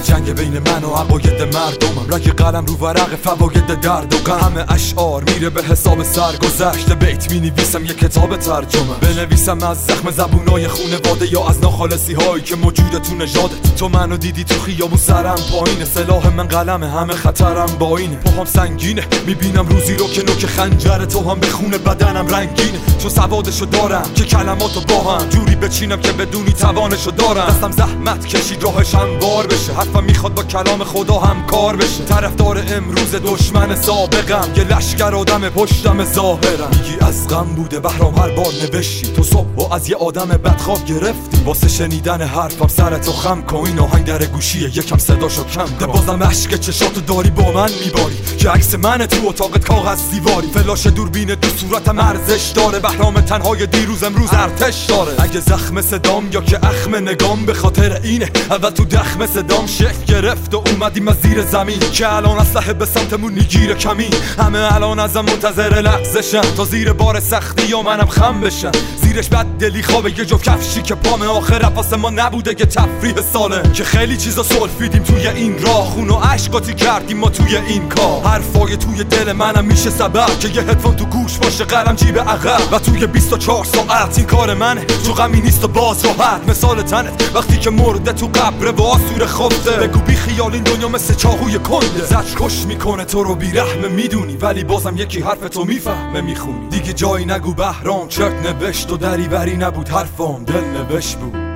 جنگ بین من و عقاید مردمم رگ قلم رو ورق فواید درد و غم. اشعار میره به حساب سرگذشت. بیت می نویسم یه کتاب ترجمه. بنویسم از زخم زبونای خونواده یا از ناخالصی هایی که موجود تو نژادت تو منو دیدی تو خیابون سرم پایینه. سلاح من قلمه همه خطرم با اینه. پاهم سنگینه می‌بینم روزی رو که نوک خنجر تو هم به خون بدنم رنگینه. چون سوادشو دارم که کلماتو با هم. جوری بچینم که بدونی توانشو دارم. دستم زحمت کشید راهش بار بشه. حرفم می‌خواد با کلام خدا هم کار بشه. طرفدار امروز دشمن سابقم. یه لشکر آدم پشتم ظاهرم. میگی از غم بوده بهرام هر بار نوشتی. تو صبح و از یه آدم بدخواب گرفتی. واسه شنیدن حرفم سر تو خم کن. این آهنگ در گوشیه یکم صداشو کم ده بازم عشق چشاتو داری با من میباری. که عکس من تو اتاقت کاغذ دیواری فلاش دوربین تو صورتم ارزش داره. بهرام تنهای دیروز امروز ارتش داره. اگه زخم صدام یا که اخم نگام به خاطر اینه. اول تو دخم صدام شکل گرفت و اومدیم از زیر زمین. که الان اسلحه به سمتمون می‌گیره کمین. همه الان ازم منتظر لحظشن تا زیر بار سختی یا منم خم بشن. زیرش بد دلی خوابه یه جفت کفشی که پام آخر واسه ما نبوده که تفریح ساله که خیلی چیزا سلفیدیم توی این راه. خون و عشقاتی کردیم ما توی این کار حرفای توی دل منم میشه سبب که یه هدفون تو گوش باشه قلم جیب عقب. و توی 24 ساعت این کار منه. تو غمی نیست و باز راحت. مثال تنت وقتی که مرده تو قبر و آسور خفته. بگو بی خیال این دنیا مثل چاهوی کنده. زج کش می‌کنه تو رو بیرحمه می‌دونی. ولی بازم یکی حرف تو می‌فهمه می‌خونی. دیگه جایی نگو بهرام چرت نوشت و دریوری نبود حرفم دل نبش بود.